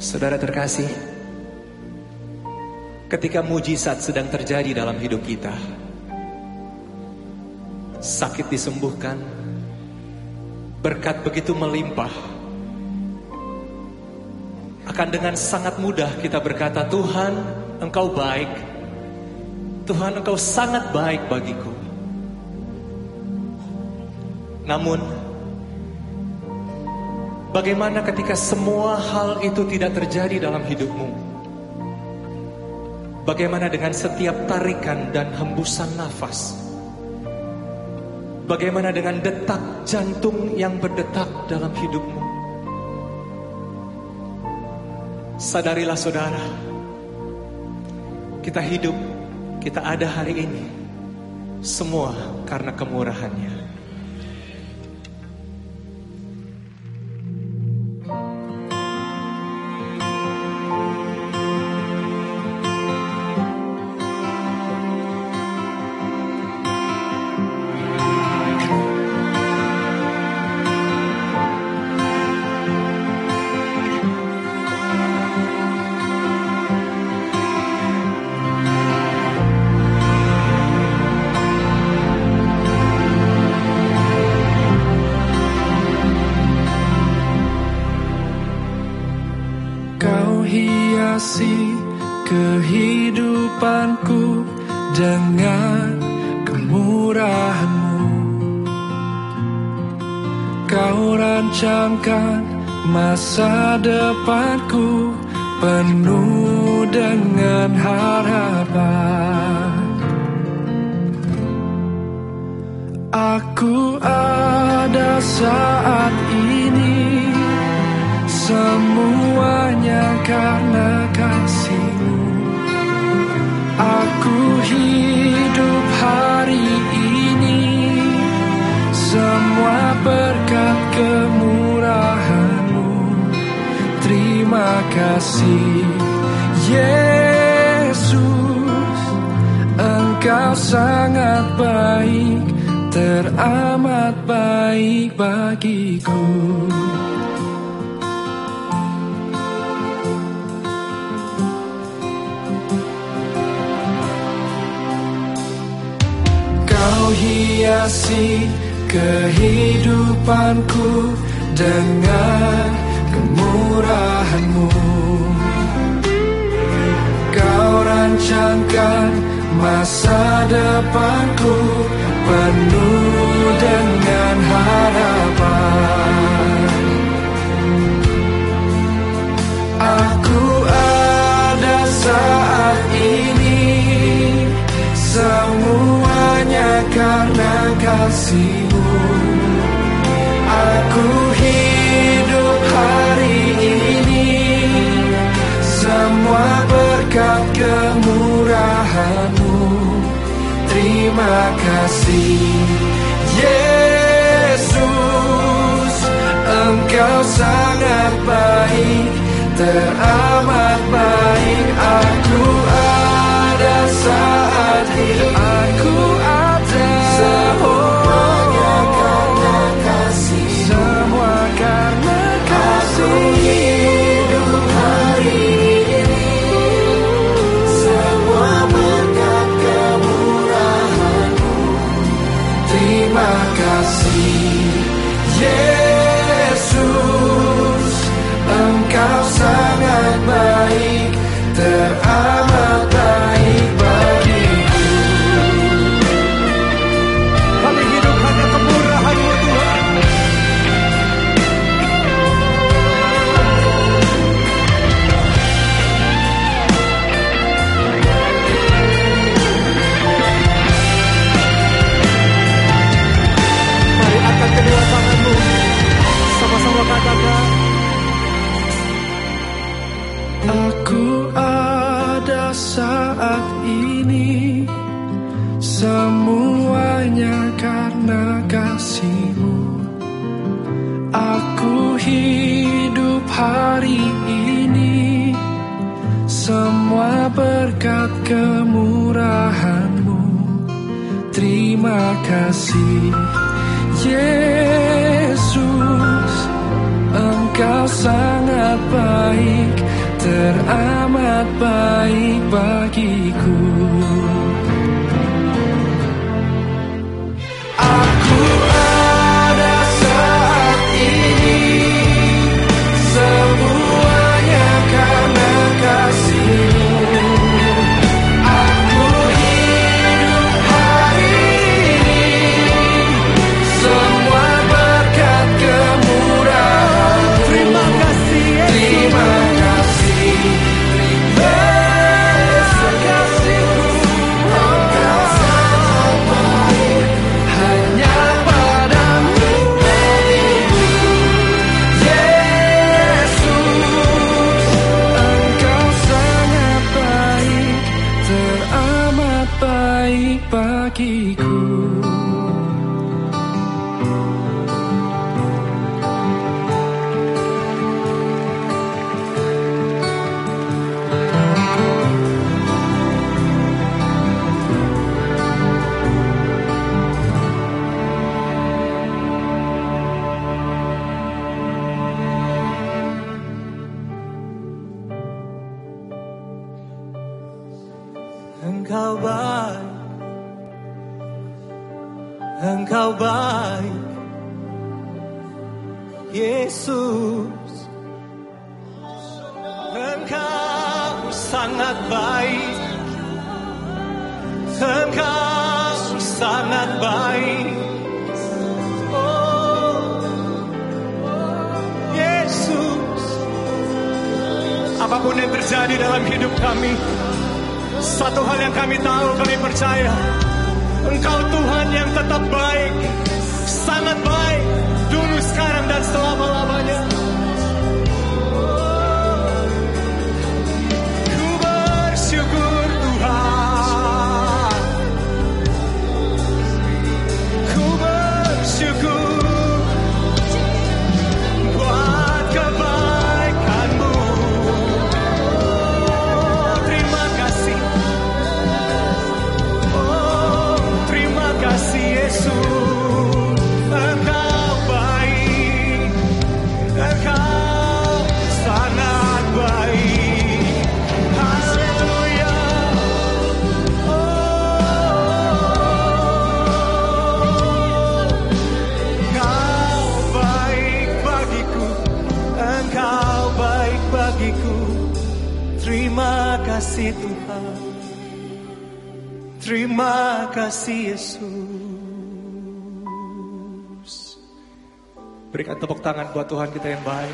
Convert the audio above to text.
Saudara terkasih, ketika mujizat sedang terjadi dalam hidup kita, sakit disembuhkan, berkat begitu melimpah, akan dengan sangat mudah kita berkata, Tuhan, Engkau baik, Tuhan, Engkau sangat baik bagiku. Namun, bagaimana ketika semua hal itu tidak terjadi dalam hidupmu? Bagaimana dengan setiap tarikan dan hembusan nafas? Bagaimana dengan detak jantung yang berdetak dalam hidupmu? Sadarilah saudara, kita hidup, kita ada hari ini, semua karena kemurahannya. Hiasi kehidupanku. Dengan kemurahanmu. Kau rancangkan masa depanku penuh dengan harapan. Aku ada saat ini Semuanya karena Aku hidup hari ini. Semua berkat kemurahanmu. Terima kasih Yesus. Engkau sangat baik Teramat baik bagiku hiasi kehidupanku dengan kemurahanmu. Kau rancangkan masa depanku penuh dengan kasih Yesus. Engkau sangat baik Teramat baik. Aku ada saat hidup Aku ada. Semuanya karena kasih. Semua karena kasih. Aku hidup hari ini. Semua berkat kemurahanmu. Terima kasih Yesus. Engkau sangat baik teramat baik bagiku. Engkau baik. Engkau baik. Yesus. Engkau sangat baik. Engkau sangat baik. Oh Apa pun yang terjadi dalam hidup kami satu hal yang kami tahu, kami percaya. Engkau Tuhan yang tetap baik Sangat baik Dulu, sekarang, dan selama-lamanya Terima kasih Tuhan. Terima kasih Yesus. Berikan tepuk tangan buat Tuhan kita yang baik.